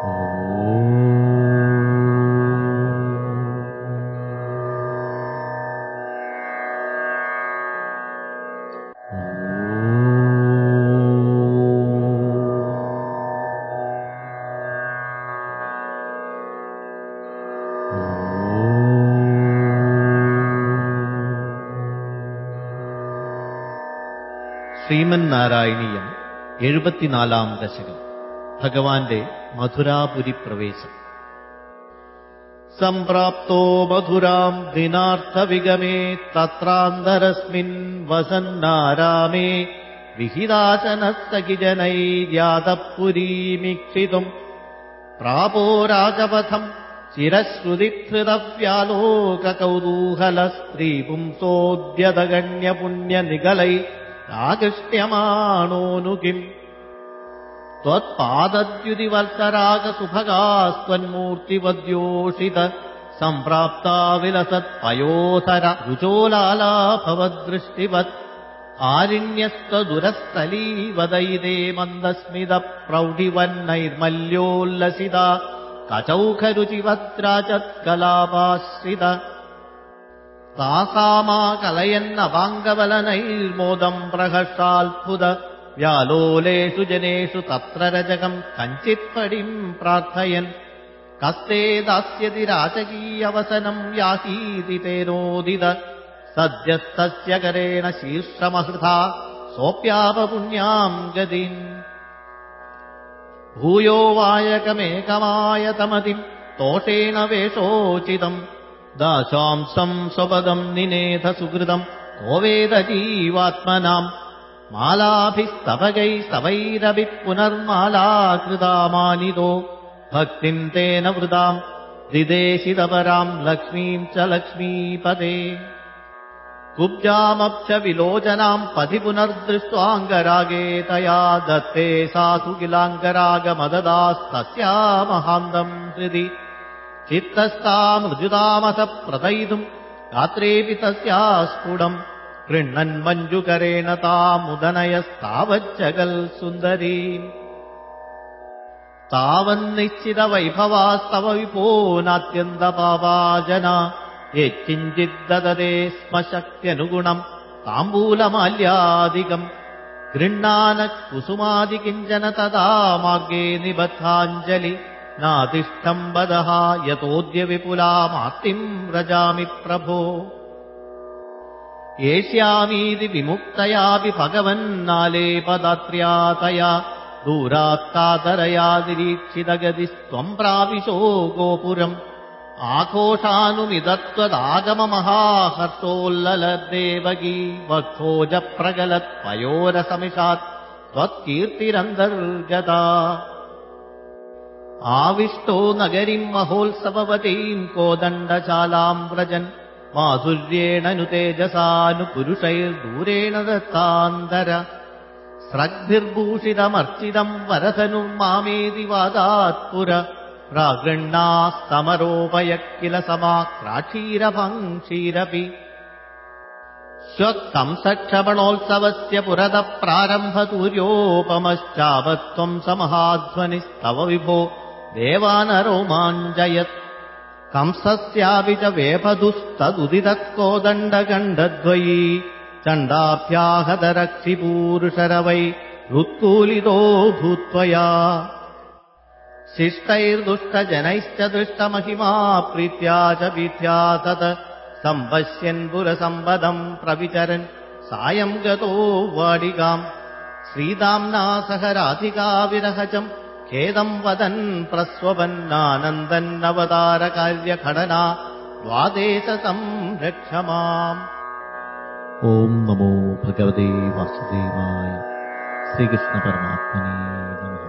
ஸ்ரீமன் நாராயணியம் எழுபத்தி நாலாம் தசகம் ഭഗവാന്റെ മധുരാപുരി പ്രവേശം സംപ്രാപ്തോ മധുരാം ദിനാർത്ഥവിഗമേ തത്രാന്തരസ്മിൻ വസന്നാരാമേ വിഹിതാശനസ്തകിജനൈര്യാതപുരീമീക്ഷിതും പ്രാപോ രാജപഥം ചിരശ്രുതിഹൃതവ്യാലോകകൗതൂഹലസ്ത്രീപുംസോദ്യതഗണ്യപുണ്യനിഗളൈ आकृष्ट्यमाणोऽनु किम् त्वत्पादद्युतिवत्सरागसुभगास्त्वन्मूर्तिवद्योषित सम्प्राप्ता विलसत्पयोधर रुचोलालाभवद्दृष्टिवत् आरिण्यस्तदुरस्थलीवदैदे मन्दस्मितप्रौढिवन्नैर्मल्योल्लसिता कचौखरुचिवत्राचत्कलापाश्रित तासामाकलयन्नवाङ्गबलनैर्मोदम् प्रहर्षाल्फुद व्यालोलेषु जनेषु तत्र रजकम् कञ्चित्पडिम् प्रार्थयन् कस्ते दास्यति राजकीयवसनम् याहीति तेनोदित सद्यस्तस्य करेण शीर्षमहृथा सोऽप्यापपुण्याम् गतिम् भूयो वायकमेकमायतमतिम् तोषेण वेषोचितम् दाशांसम् स्वपदम् निनेथ सुकृतम् को वेद जीवात्मनाम् मालाभिस्तवगैः स्तवैरपि पुनर्मालाकृता मानितो भक्तिम् तेन वृताम् दिदेशितपराम् लक्ष्मीम् च लक्ष्मीपदे कुब्जामप्सविलोचनाम् पथि पुनर्दृष्ट्वाङ्गरागे तया दत्ते सासु किलाङ्गरागमददास्तस्या महान्तम् हृदि। चित्तस्तामृजुतामसप्रदयितुम् गात्रेऽपि तस्या स्फुटम् गृह्णन्मञ्जुकरेण तामुदनयस्तावज्जगल् सुन्दरी। तावन्निश्चितवैभवास्तव विपो नात्यन्तपावा जना यच्चिञ्चिद्ददते स्म शक्त्यनुगुणम् ताम्बूलमाल्यादिकम् गृह्णानः कुसुमादिकिञ्चन तदा मार्गे निबद्धाञ्जलि नातिष्ठम् वदः यतोऽद्य विपुलामार्तिम् व्रजामि प्रभो एष्यामीति विमुक्तयापि भगवन्नालेपदात्र्या तया दूरात्कातरया निरीक्षितगतिस्त्वम् प्राविशो गोपुरम् आघोषानुमिदत्वदागममहाहर्षोल्ललद्देवकी वक्षोजप्रगलत्पयोरसमिषात् त्वत्कीर्तिरन्तर्गता आविष्टो नगरीम् महोत्सववतीम् कोदण्डशालाम् व्रजन् माधुर्येण नु तेजसानुपुरुषैर्दूरेण दत्तान्तर स्रग्भिर्भूषितमर्चितम् वरधनुर्मामेति वादात्पुर। प्रागृह्णास्तमरोपय किल समाक्राक्षीरभङ्क्षीरपि स्वत्कंसक्षपणोत्सवस्य पुरतः प्रारम्भतूर्योपमश्चावत्त्वम् समहाध्वनिस्तव विभो। देवानरोमाञ्जयत् कंसस्यापि च वेपधुस्तदुदितः कोदण्डगण्डद्वयी चण्डाभ्याहतरक्षिपूरुषरवै हृत्कूलितो भूत्वया। शिष्टैर्दुष्टजनैश्च दृष्टमहिमा प्रीत्या च वीथ्या तत् सम्पश्यन् पुरसम्पदम् प्रविचरन्। सायम् गतो वाडिकाम् श्रीदाम्ना सह राधिकाविरहजम् खेदम् वदन् प्रस्वपन्नानन्दन्नवतारकार्यखडना द्वादेशसंरक्ष माम् ॐ नमो भगवते वासुदेवाय। श्रीकृष्णपरमात्मने नमः